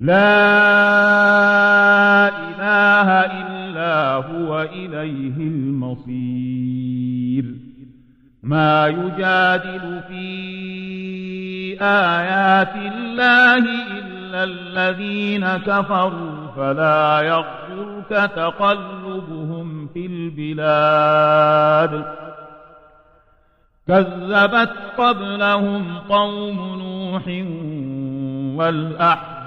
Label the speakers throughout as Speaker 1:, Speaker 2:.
Speaker 1: لا إله إلا هو إليه المصير. ما يجادل في آيات الله إلا الذين كفروا فلا يغفرك تقلبهم في البلاد. كذبت قبلهم قوم نوح والأحزاب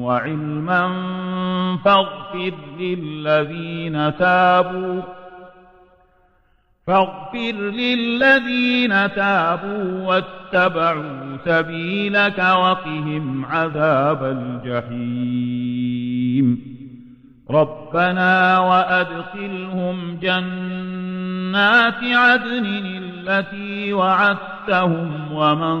Speaker 1: وعلما فاغفر للذين تابوا فاغفر للذين تابوا واتبعوا سبيلك وقهم عذاب الجحيم. ربنا وأدخلهم جنات عدن التي وعدتهم ومن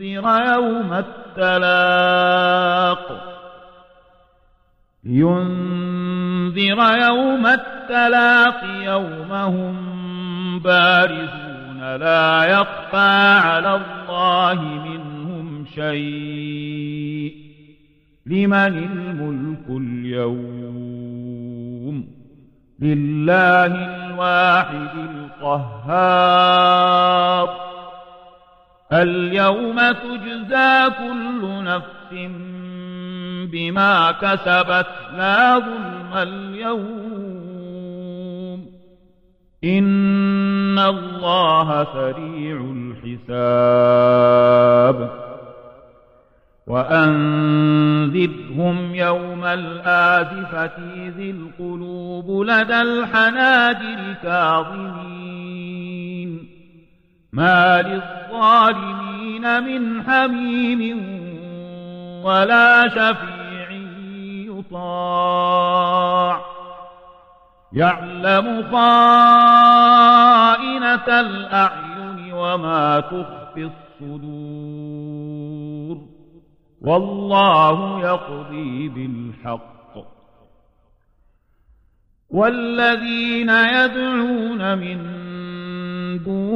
Speaker 1: لينذر يوم التلاق. لينذر يوم التلاق يوم هم بارزون لا يخفى على الله منهم شيء. لمن الملك اليوم؟ لله الواحد القهار. اليوم تجزى كل نفس بما كسبت لا ظلم اليوم. إن الله سريع الحساب. وأنذرهم يوم الآزفة إذ القلوب لدى الحناجر كاظمين. ما للظالمين من حميم ولا شفيع يطاع. يعلم خائنة الأعين وما تخفي الصدور. والله يقضي بالحق. والذين يدعون من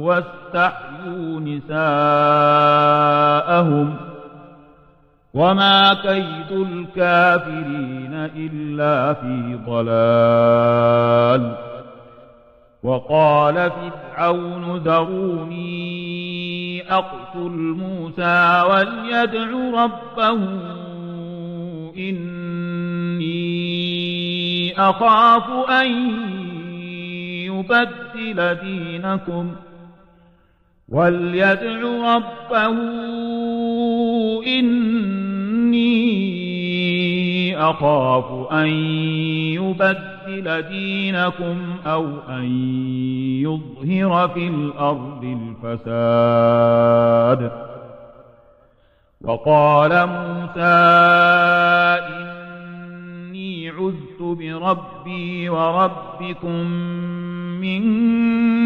Speaker 1: واستحيوا نساءهم وما كيد الكافرين إلا في ضلال. وقال فرعون ذروني أقتل موسى وليدع ربه إني أخاف أن يبدل دينكم. وليدع ربه إني أخاف أن يبدل دينكم أو أن يظهر في الأرض الفساد. وقال موسى إني عذت بربي وربكم من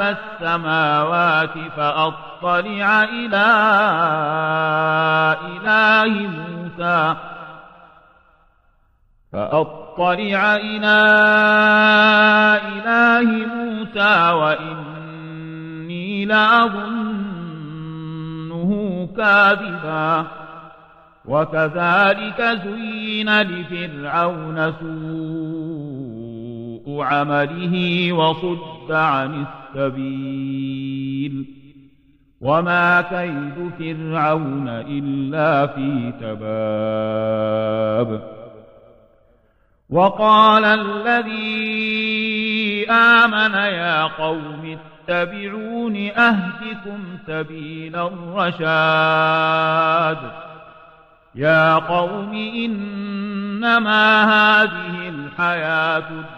Speaker 1: السماوات فأطلع إلى إله موسى. فأطلع إلى إله موسى وإني لأظن ظنه كاذبا. وكذلك زين لفرعون سوء عمله وصد عن السبيل وما كيد فرعون إلا في تباب وقال الذي آمن يا قوم اتبعون أهدكم سبيل الرشاد يا قوم إنما هذه الحياة الدنيا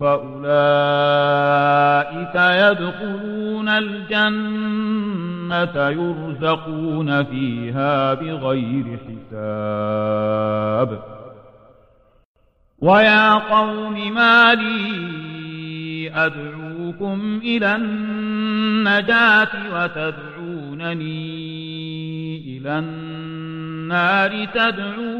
Speaker 1: فأولئك يدخلون الجنة يرزقون فيها بغير حساب. ويا قوم ما لي أدعوكم إلى النجاة وتدعونني إلى النار النار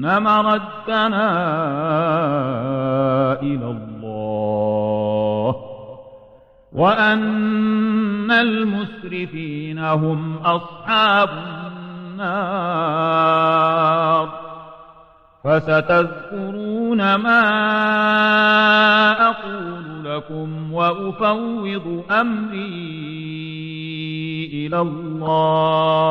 Speaker 1: مردنا إلى الله. وأن المسرفين هم أصحاب النار. فستذكرون ما أقول لكم وأفوض أمري إلى الله.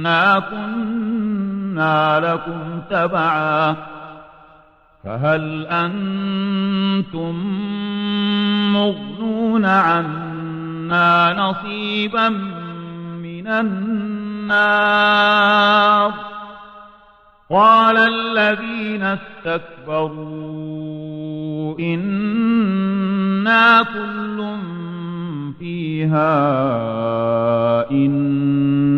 Speaker 1: إنا كنا لكم تبعا فهل أنتم مغنون عنا نصيبا من النار قال الذين استكبروا إنا كل فيها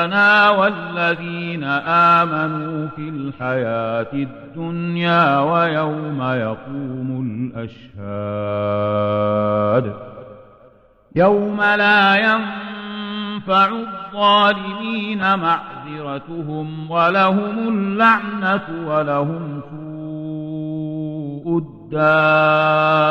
Speaker 1: رسلنا والذين آمنوا في الحياة الدنيا ويوم يقوم الأشهاد. يوم لا ينفع الظالمين معذرتهم ولهم اللعنة ولهم سوء الدار.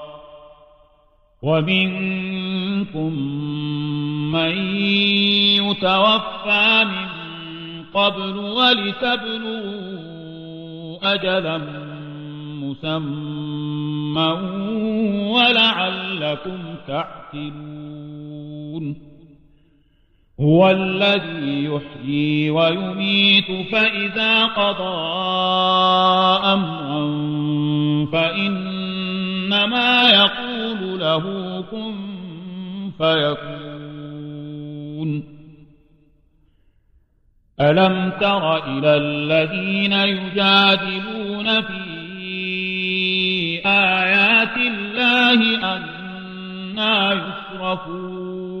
Speaker 1: ومنكم من يتوفى من قبل ولتبلغوا أجلا مسمى ولعلكم تعقلون. هو الذي يحيي ويميت فإذا قضى أمرا فإنما يقول له كن فيكون ألم تر إلى الذين يجادلون في آيات الله أنا يصرفون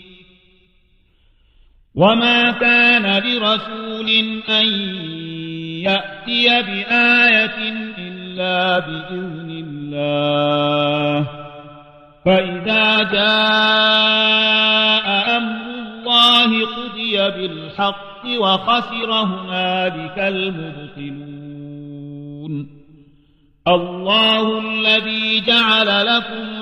Speaker 1: وما كان لرسول أن يأتي بآية إلا بإذن الله فإذا جاء أمر الله قضي بالحق وخسر هنالك المبطلون الله الذي جعل لكم